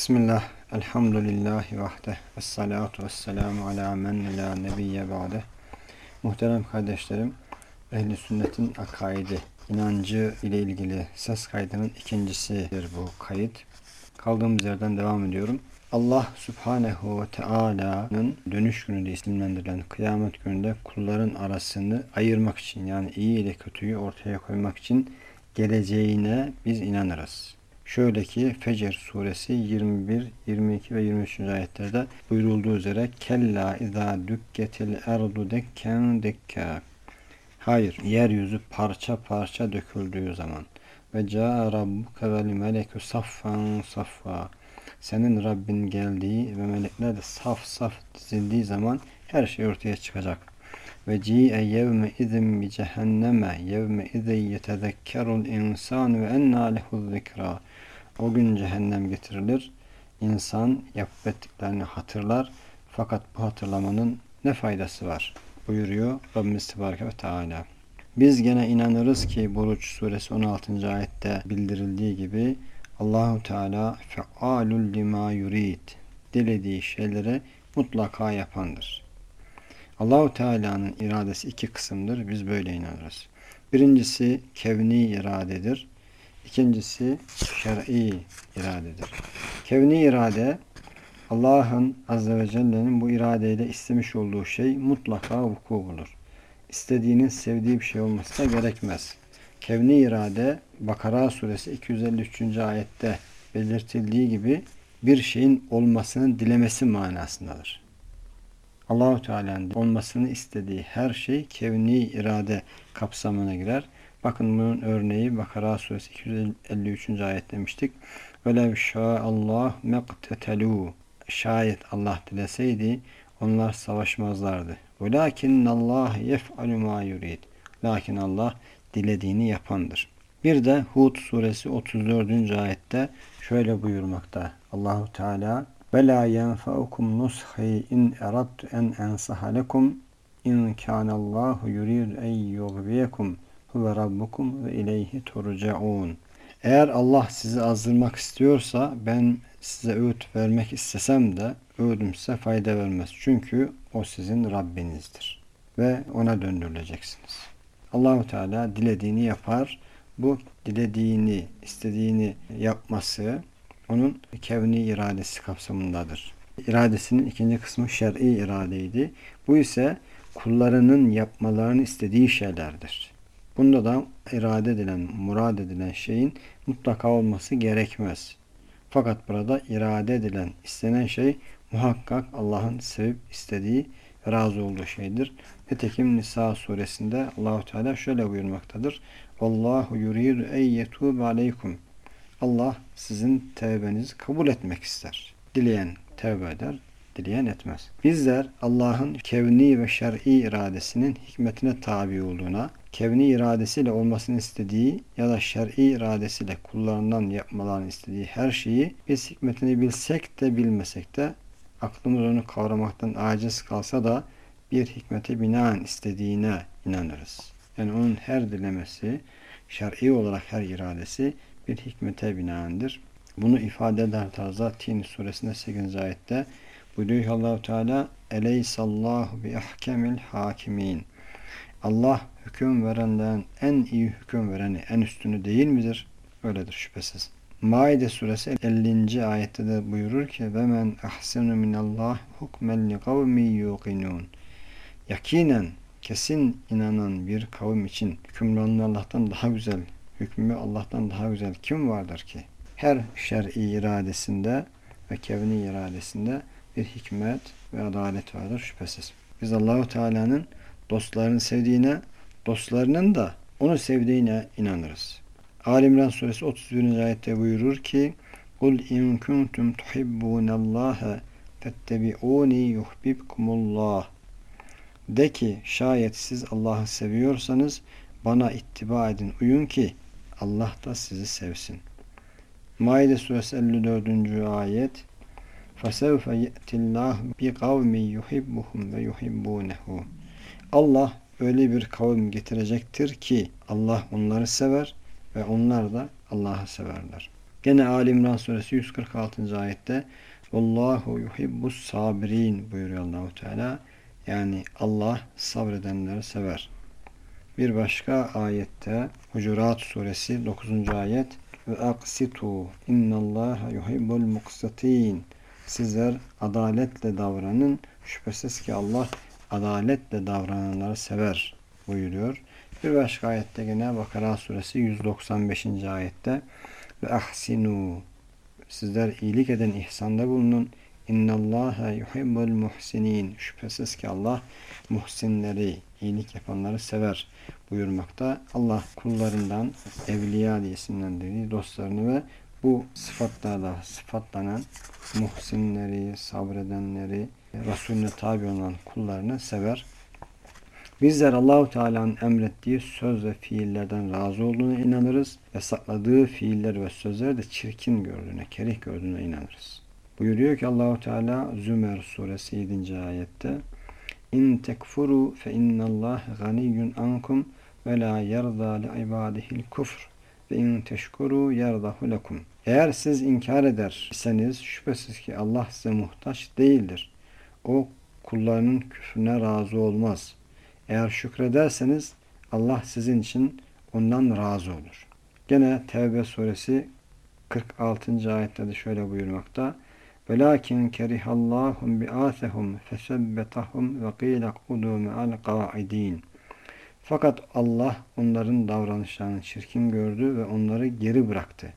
Bismillah, elhamdülillahi vahde, esselatu vesselamu ala men la nebiyye ba'de. Muhterem kardeşlerim, ehli sünnetin akaidi, inancı ile ilgili ses kaydının ikincisidir bu kayıt. Kaldığımız yerden devam ediyorum. Allah Subhanehu ve Teala'nın dönüş günü diye isimlendirilen kıyamet gününde kulların arasını ayırmak için yani iyi ile kötüyü ortaya koymak için geleceğine biz inanırız. Şöyle ki Fecr suresi 21, 22 ve 23. ayetlerde buyurulduğu üzere Kella izâ dükketil erdu dekken dekka Hayır, yeryüzü parça parça döküldüğü zaman ve ca rabbuke vel melekü saffan saffa senin Rabbin geldiği ve melekler de saf saf dizildiği zaman her şey ortaya çıkacak. Ve ci'e yevme izin bi cehenneme yevme izin yetezekkerul insan ve enna lehu zikra o gün cehennem getirilir. İnsan yapıp ettiklerini hatırlar. Fakat bu hatırlamanın ne faydası var? Buyuruyor Rabbimiz Tebareke ve Teala. Biz gene inanırız ki Buruç suresi 16. ayette bildirildiği gibi Allahu Teala fealul lima yurid dilediği şeyleri mutlaka yapandır. Allahu Teala'nın iradesi iki kısımdır. Biz böyle inanırız. Birincisi kevni iradedir. İkincisi şer'i iradedir. Kevni irade Allah'ın Azze ve Celle'nin bu iradeyle istemiş olduğu şey mutlaka vuku bulur. İstediğinin sevdiği bir şey olması da gerekmez. Kevni irade Bakara suresi 253. ayette belirtildiği gibi bir şeyin olmasını dilemesi manasındadır. Allahu Teala'nın olmasını istediği her şey kevni irade kapsamına girer. Bakın bunun örneği Bakara suresi 253. ayet demiştik. Velev Allah meqtetelu Şayet Allah dileseydi onlar savaşmazlardı. Velakin Allah yef'alu ma yurid. Lakin Allah dilediğini yapandır. Bir de Hud suresi 34. ayette şöyle buyurmakta. Allahu Teala ve la yenfa'ukum nushi in eradtu en ensaha lekum in kana Allahu yuridu en yughwiyakum huve rabbukum ve ileyhi turcaun. Eğer Allah sizi azdırmak istiyorsa ben size öğüt vermek istesem de öğüdüm size fayda vermez. Çünkü o sizin Rabbinizdir. Ve ona döndürüleceksiniz. Allahu Teala dilediğini yapar. Bu dilediğini, istediğini yapması onun kevni iradesi kapsamındadır. İradesinin ikinci kısmı şer'i iradeydi. Bu ise kullarının yapmalarını istediği şeylerdir. Bunda da irade edilen, murad edilen şeyin mutlaka olması gerekmez. Fakat burada irade edilen, istenen şey muhakkak Allah'ın sevip istediği, razı olduğu şeydir. Nitekim Nisa suresinde Allahu Teala şöyle buyurmaktadır. Vallahu yuridu en yetube aleykum. Allah sizin tevbenizi kabul etmek ister. Dileyen tevbe eder, dileyen etmez. Bizler Allah'ın kevni ve şer'i iradesinin hikmetine tabi olduğuna, kevni iradesiyle olmasını istediği ya da şer'i iradesiyle kullarından yapmalarını istediği her şeyi biz hikmetini bilsek de bilmesek de aklımız onu kavramaktan aciz kalsa da bir hikmete binaen istediğine inanırız. Yani onun her dilemesi, şer'i olarak her iradesi bir hikmete binaendir. Bunu ifade eder tarzda Tin suresinde 8. ayette buyuruyor allah Teala Eleysallahu bi ahkemil hakimin. Allah hüküm verenden en iyi hüküm vereni, en üstünü değil midir? Öyledir şüphesiz. Maide suresi 50. ayette de buyurur ki ve men ahsenu minallah hukmen li kavmi yuqinun. Yakinen kesin inanan bir kavim için hükümranı Allah'tan daha güzel, hükmü Allah'tan daha güzel kim vardır ki? Her şer'i iradesinde ve kevni iradesinde bir hikmet ve adalet vardır şüphesiz. Biz Allahu Teala'nın dostlarını sevdiğine, dostlarının da onu sevdiğine inanırız. Ali İmran suresi 31. ayette buyurur ki Kul in kuntum tuhibbunallaha fettebi'uni yuhbibkumullah De ki şayet siz Allah'ı seviyorsanız bana ittiba edin, uyun ki Allah da sizi sevsin. Maide suresi 54. ayet فَسَوْفَ يَأْتِ اللّٰهُ بِقَوْمٍ يُحِبُّهُمْ وَيُحِبُّونَهُ Allah öyle bir kavim getirecektir ki Allah onları sever ve onlar da Allah'ı severler. Gene Ali İmran suresi 146. ayette Allahu yuhibbus sabirin buyuruyor Allahu Teala. Yani Allah sabredenleri sever. Bir başka ayette Hucurat suresi 9. ayet ve aksitu innallaha yuhibbul muqsitin sizler adaletle davranın şüphesiz ki Allah adaletle davrananları sever buyuruyor. Bir başka ayette gene Bakara suresi 195. ayette ve ahsinu sizler iyilik eden ihsanda bulunun. İnnallâhe yuhibbul muhsinin. Şüphesiz ki Allah muhsinleri, iyilik yapanları sever buyurmakta. Allah kullarından evliya diye isimlendirdiği dostlarını ve bu sıfatlarla sıfatlanan muhsinleri, sabredenleri, Resulüne tabi olan kullarını sever. Bizler Allahu Teala'nın emrettiği söz ve fiillerden razı olduğuna inanırız. Yasakladığı fiiller ve sözleri de çirkin gördüğüne, kerih gördüğüne inanırız. Buyuruyor ki Allahu Teala Zümer suresi 7. ayette İn tekfuru fe innallah ganiyyun ankum ve la yerda li ibadihil kufr ve in teşkuru yerdahu lekum. Eğer siz inkar ederseniz şüphesiz ki Allah size muhtaç değildir. O kullarının küfrüne razı olmaz. Eğer şükrederseniz Allah sizin için ondan razı olur. Gene Tevbe suresi 46. ayette de şöyle buyurmakta. Velakin kerihallahum bi'asehum fesebbetahum ve qîle kudu me'al qa'idin. Fakat Allah onların davranışlarını çirkin gördü ve onları geri bıraktı.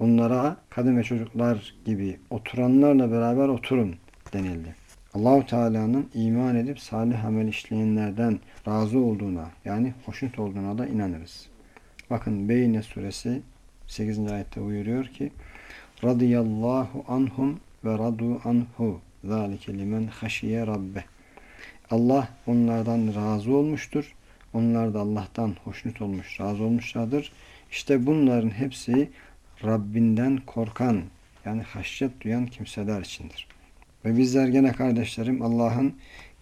Onlara kadın ve çocuklar gibi oturanlarla beraber oturun denildi. Allahu Teala'nın iman edip salih amel işleyenlerden razı olduğuna yani hoşnut olduğuna da inanırız. Bakın Beyne suresi 8. ayette buyuruyor ki radıyallahu anhum ve radu anhu zalike limen haşiye rabbe Allah onlardan razı olmuştur. Onlar da Allah'tan hoşnut olmuş, razı olmuşlardır. İşte bunların hepsi Rabbinden korkan yani haşyet duyan kimseler içindir. Ve bizler gene kardeşlerim Allah'ın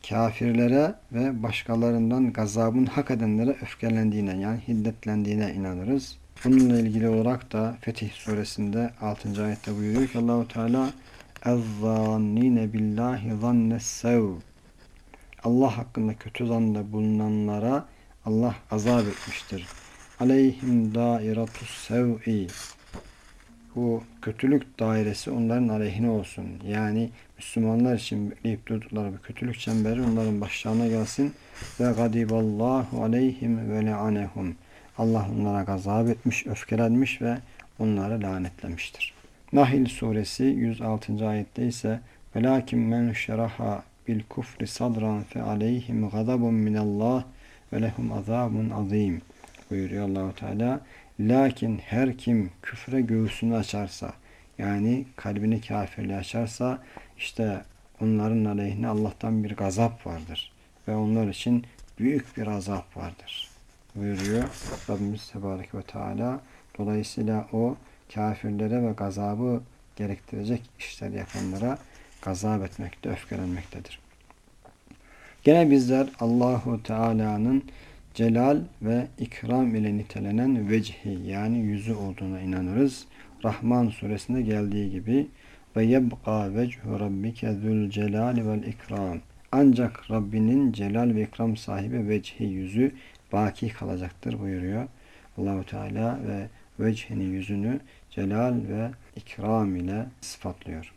kafirlere ve başkalarından gazabın hak edenlere öfkelendiğine yani hiddetlendiğine inanırız. Bununla ilgili olarak da Fetih suresinde 6. ayette buyuruyor ki Allahu Teala اَذَّانِّينَ billahi zannessev Allah hakkında kötü zanda bulunanlara Allah azap etmiştir. Aleyhim dairatus sev'i bu kötülük dairesi onların aleyhine olsun. Yani Müslümanlar için bekleyip durdukları bir kötülük çemberi onların başlarına gelsin. Ve gadiballahu aleyhim ve le'anehum. Allah onlara gazap etmiş, öfkelenmiş ve onları lanetlemiştir. Nahil suresi 106. ayette ise Velakin men şeraha bil kufri sadran fe aleyhim gazabun minallah ve lehum azabun azim buyuruyor Allahu Teala. Lakin her kim küfre göğsünü açarsa yani kalbini kafirliğe açarsa işte onların aleyhine Allah'tan bir gazap vardır. Ve onlar için büyük bir azap vardır. Buyuruyor Rabbimiz Tebarek ve Teala. Dolayısıyla o kafirlere ve gazabı gerektirecek işler yapanlara gazap etmekte, öfkelenmektedir. Gene bizler Allahu Teala'nın celal ve ikram ile nitelenen vecihi yani yüzü olduğuna inanırız. Rahman suresinde geldiği gibi ve yebqa vechu rabbike zul celali vel ikram. Ancak Rabbinin celal ve ikram sahibi vecihi yüzü baki kalacaktır buyuruyor. Allahu Teala ve vechinin yüzünü celal ve ikram ile sıfatlıyor.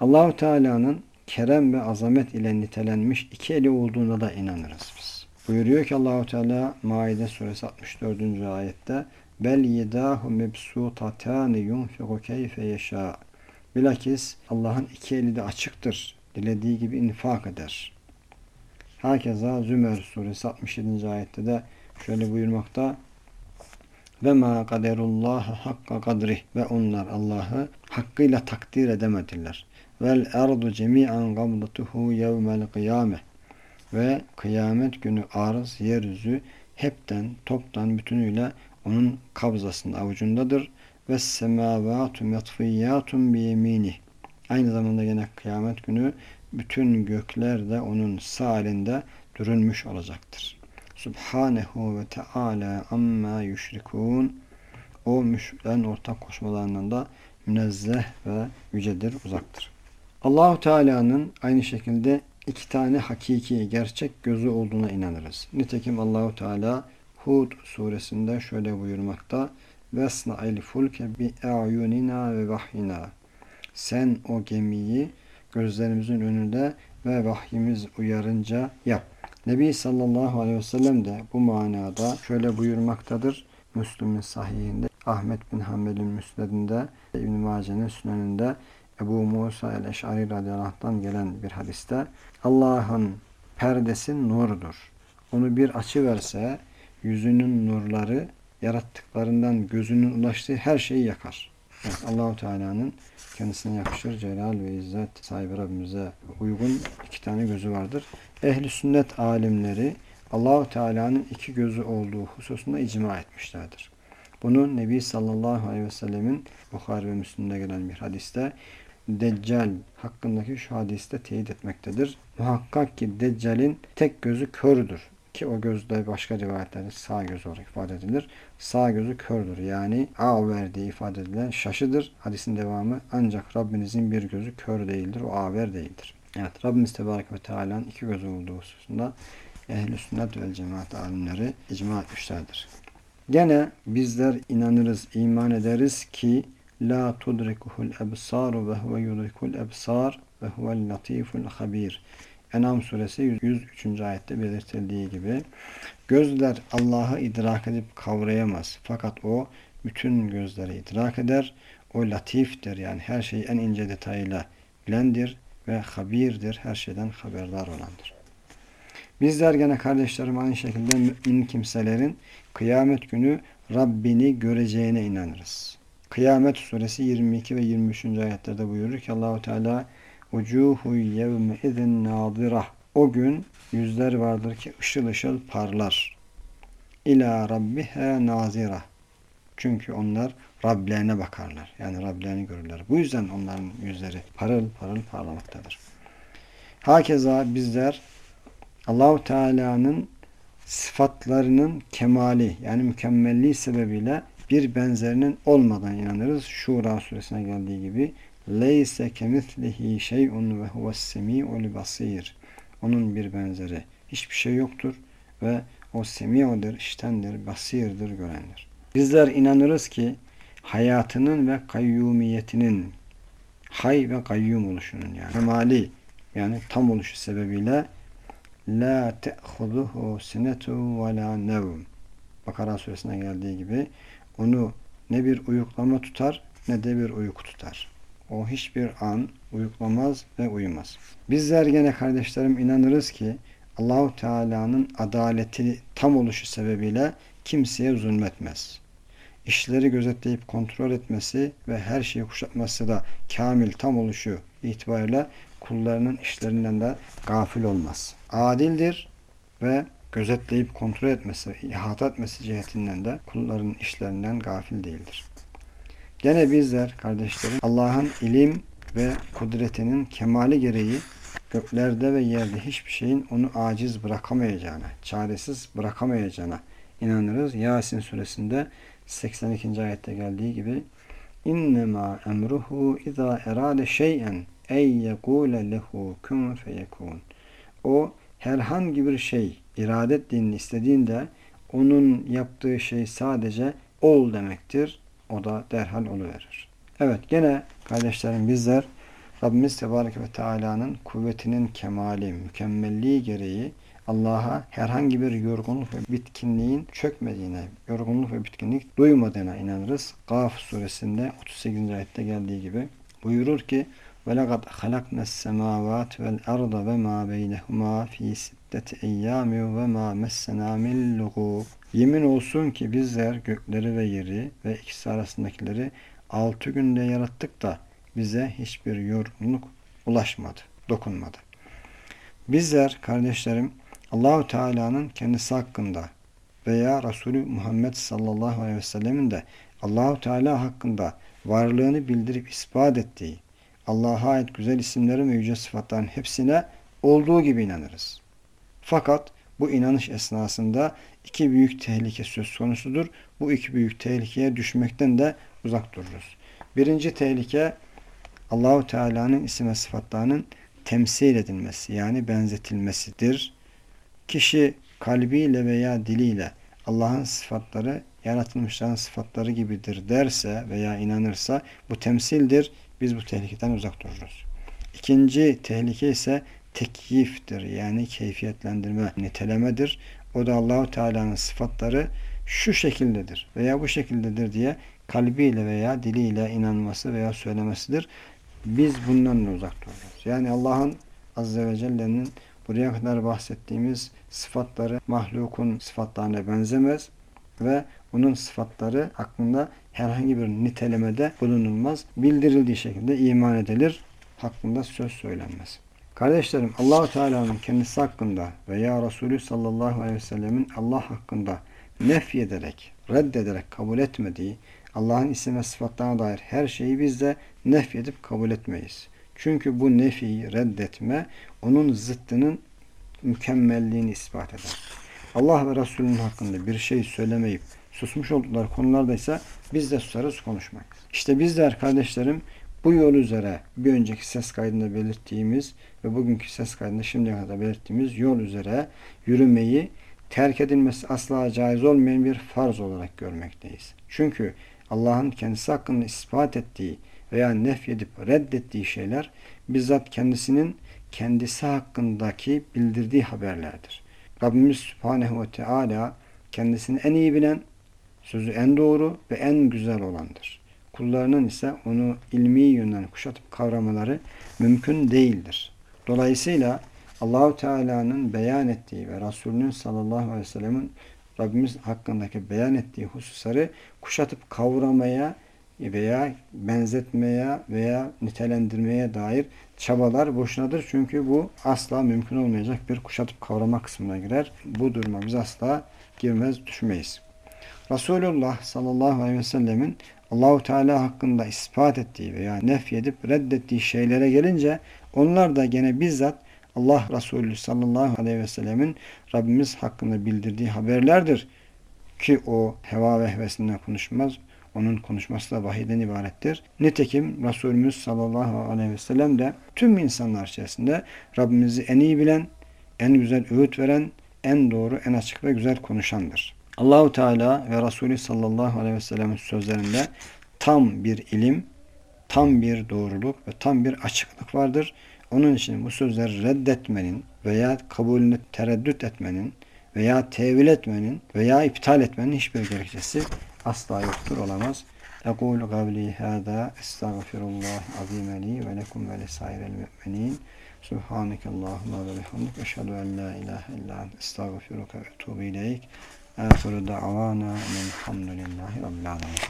Allahu Teala'nın kerem ve azamet ile nitelenmiş iki eli olduğuna da inanırız biz. Buyuruyor ki Allahu Teala Maide suresi 64. ayette bel yedahu mebsutatan yunfiqu keyfe yeşâ. Bilakis Allah'ın iki eli de açıktır. Dilediği gibi infak eder. Hakeza Zümer suresi 67. ayette de şöyle buyurmakta ve ma kaderullah hakka kadri ve onlar Allah'ı hakkıyla takdir edemediler. Vel erdu cemi'an gabdatuhu yevmel kıyame ve kıyamet günü arz yeryüzü hepten toptan bütünüyle onun kabzasında avucundadır ve semavatu metfiyyatun bi yemini. Aynı zamanda yine kıyamet günü bütün gökler de onun sağ elinde dürünmüş olacaktır. Subhanehu ve Teala amma yüşrikun. O müşriklerin ortak koşmalarından da münezzeh ve yücedir, uzaktır. Allahu Teala'nın aynı şekilde iki tane hakiki, gerçek gözü olduğuna inanırız. Nitekim Allahu Teala Hud suresinde şöyle buyurmakta: "Vesna'il fulke bi a'yunina ve vahyina." Sen o gemiyi gözlerimizin önünde ve vahyimiz uyarınca yap. Nebi sallallahu aleyhi ve sellem de bu manada şöyle buyurmaktadır. Müslüm'ün sahihinde, Ahmet bin Hanbel'in müsnedinde, İbn-i Mace'nin süneninde, Ebu Musa el-Eş'ari radıyallahu gelen bir hadiste Allah'ın perdesi nurdur. Onu bir açı verse yüzünün nurları yarattıklarından gözünün ulaştığı her şeyi yakar. Evet, Allahu Teala'nın kendisine yakışır celal ve izzet sahibi Rabbimize uygun iki tane gözü vardır. Ehli sünnet alimleri Allahu Teala'nın iki gözü olduğu hususunda icma etmişlerdir. Bunu Nebi sallallahu aleyhi ve sellemin Bukhari ve Müslim'de gelen bir hadiste Deccal hakkındaki şu hadiste teyit etmektedir. Muhakkak ki Deccal'in tek gözü kördür. Ki o gözde başka rivayetlerde sağ göz olarak ifade edilir. Sağ gözü kördür. Yani A verdiği ifade edilen şaşıdır. Hadisin devamı ancak Rabbinizin bir gözü kör değildir. O aver değildir. Evet Rabbimiz Tebarek ve Teala'nın iki gözü olduğu hususunda ehl-i sünnet ve cemaat alimleri icma etmişlerdir. Gene bizler inanırız, iman ederiz ki La tudrikuhul ebsaru ve huve yudrikul ebsar ve huvel latiful habir. Enam suresi 103. ayette belirtildiği gibi gözler Allah'ı idrak edip kavrayamaz. Fakat o bütün gözleri idrak eder. O latiftir yani her şeyi en ince detayıyla bilendir ve habirdir. Her şeyden haberdar olandır. Bizler gene kardeşlerim aynı şekilde mümin kimselerin kıyamet günü Rabbini göreceğine inanırız. Kıyamet suresi 22 ve 23. ayetlerde buyurur ki Allahu Teala Vucuhu yevme izin nadirah. O gün yüzler vardır ki ışıl ışıl parlar. İla rabbihe nazira. Çünkü onlar Rablerine bakarlar. Yani Rablerini görürler. Bu yüzden onların yüzleri parıl parıl parlamaktadır. Hakeza bizler Allahu Teala'nın sıfatlarının kemali yani mükemmelliği sebebiyle bir benzerinin olmadan inanırız. Şura suresine geldiği gibi Leyse kemislihi şey'un ve huves semi'ul basir. Onun bir benzeri hiçbir şey yoktur ve o semi'odur, iştendir, basirdir, görendir. Bizler inanırız ki hayatının ve kayyumiyetinin hay ve kayyum oluşunun yani kemali yani tam oluşu sebebiyle la te'huduhu sinetu ve la nevm Bakara suresine geldiği gibi onu ne bir uyuklama tutar ne de bir uyku tutar. O hiçbir an uyuklamaz ve uyumaz. Bizler gene kardeşlerim inanırız ki Allahu Teala'nın adaleti tam oluşu sebebiyle kimseye zulmetmez. İşleri gözetleyip kontrol etmesi ve her şeyi kuşatması da kamil tam oluşu itibariyle kullarının işlerinden de gafil olmaz. Adildir ve gözetleyip kontrol etmesi, ihata etmesi cihetinden de kulların işlerinden gafil değildir. Gene bizler kardeşlerim Allah'ın ilim ve kudretinin kemali gereği göklerde ve yerde hiçbir şeyin onu aciz bırakamayacağına, çaresiz bırakamayacağına inanırız. Yasin suresinde 82. ayette geldiği gibi İnnemâ emruhu izâ erâde şey'en ey yekûle lehu kun feyekûn. O herhangi bir şey irade ettiğini istediğinde onun yaptığı şey sadece ol demektir. O da derhal oluverir. Evet gene kardeşlerim bizler Rabbimiz Tebarek ve Teala'nın kuvvetinin kemali, mükemmelliği gereği Allah'a herhangi bir yorgunluk ve bitkinliğin çökmediğine, yorgunluk ve bitkinlik duymadığına inanırız. Gaf suresinde 38. ayette geldiği gibi buyurur ki وَلَقَدْ خَلَقْنَا السَّمَاوَاتِ وَالْأَرْضَ وَمَا بَيْنَهُمَا ف۪ي iddeti eyyami ve ma messena min. Yemin olsun ki bizler gökleri ve yeri ve ikisi arasındakileri altı günde yarattık da bize hiçbir yorgunluk ulaşmadı, dokunmadı. Bizler kardeşlerim Allahu Teala'nın kendisi hakkında veya Resulü Muhammed sallallahu aleyhi ve sellemin de Allahu Teala hakkında varlığını bildirip ispat ettiği Allah'a ait güzel isimlerin ve yüce sıfatların hepsine olduğu gibi inanırız. Fakat bu inanış esnasında iki büyük tehlike söz konusudur. Bu iki büyük tehlikeye düşmekten de uzak dururuz. Birinci tehlike Allahu Teala'nın isim ve sıfatlarının temsil edilmesi yani benzetilmesidir. Kişi kalbiyle veya diliyle Allah'ın sıfatları yaratılmışların sıfatları gibidir derse veya inanırsa bu temsildir. Biz bu tehlikeden uzak dururuz. İkinci tehlike ise tekyiftir yani keyfiyetlendirme, nitelemedir. O da Allahu Teala'nın sıfatları şu şekildedir veya bu şekildedir diye kalbiyle veya diliyle inanması veya söylemesidir. Biz bundan da uzak dururuz. Yani Allah'ın Azze ve Celle'nin buraya kadar bahsettiğimiz sıfatları mahlukun sıfatlarına benzemez ve bunun sıfatları hakkında herhangi bir nitelemede bulunulmaz. Bildirildiği şekilde iman edilir. Hakkında söz söylenmez. Kardeşlerim Allahu Teala'nın kendisi hakkında veya Resulü sallallahu aleyhi ve sellemin Allah hakkında nefy ederek, reddederek kabul etmediği Allah'ın isim ve sıfatlarına dair her şeyi biz de nefy edip kabul etmeyiz. Çünkü bu nefiyi reddetme onun zıttının mükemmelliğini ispat eder. Allah ve Resulünün hakkında bir şey söylemeyip susmuş oldukları konularda ise biz de susarız konuşmayız. İşte bizler kardeşlerim bu yol üzere bir önceki ses kaydında belirttiğimiz ve bugünkü ses kaydında şimdiye kadar belirttiğimiz yol üzere yürümeyi terk edilmesi asla caiz olmayan bir farz olarak görmekteyiz. Çünkü Allah'ın kendisi hakkında ispat ettiği veya nefyedip reddettiği şeyler bizzat kendisinin kendisi hakkındaki bildirdiği haberlerdir. Rabbimiz Subhanehu ve Teala kendisini en iyi bilen, sözü en doğru ve en güzel olandır. Kullarının ise onu ilmi yönden kuşatıp kavramaları mümkün değildir. Dolayısıyla Allahu Teala'nın beyan ettiği ve Resulünün sallallahu aleyhi ve sellemin Rabbimiz hakkındaki beyan ettiği hususları kuşatıp kavramaya veya benzetmeye veya nitelendirmeye dair çabalar boşunadır. Çünkü bu asla mümkün olmayacak bir kuşatıp kavrama kısmına girer. Bu duruma biz asla girmez, düşmeyiz. Resulullah sallallahu aleyhi ve sellemin Allahu Teala hakkında ispat ettiği veya nefyedip reddettiği şeylere gelince onlar da gene bizzat Allah Resulü sallallahu aleyhi ve sellemin Rabbimiz hakkında bildirdiği haberlerdir. Ki o heva ve hevesinden konuşmaz. Onun konuşması da vahiyden ibarettir. Nitekim Resulümüz sallallahu aleyhi ve sellem de tüm insanlar içerisinde Rabbimizi en iyi bilen, en güzel öğüt veren, en doğru, en açık ve güzel konuşandır. Allahu Teala ve Resulü sallallahu aleyhi ve sellem'in sözlerinde tam bir ilim, tam bir doğruluk ve tam bir açıklık vardır. Onun için bu sözleri reddetmenin veya kabulünü tereddüt etmenin veya tevil etmenin veya iptal etmenin hiçbir gerekçesi asla yoktur, olamaz. Ekul gavli hâdâ estağfirullah azîme li ve lekum ve lisairel mü'minîn. Subhaneke Allahümme ve bihamdik. Eşhedü en la ilahe illa ent estağfiruke آخر دعوانا الحمد لله رب العالمين.